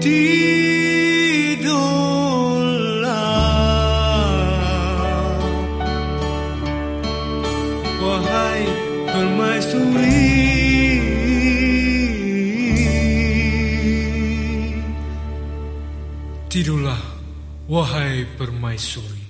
tidurlah. Wahai permaisuri Tidurlah wahai permaisuri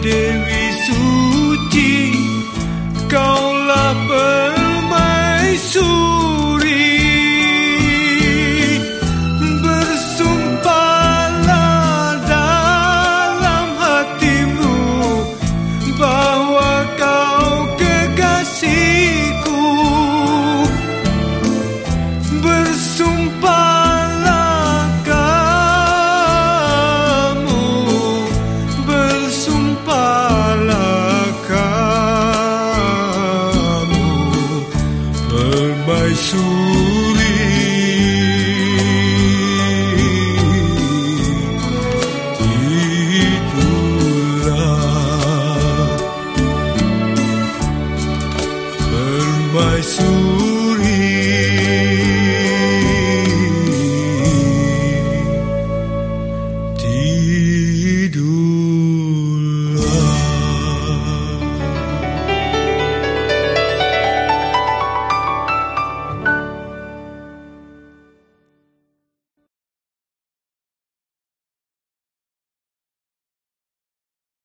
Dewi Suci Kaulah permaisuri permaisuri Itulah permaisuri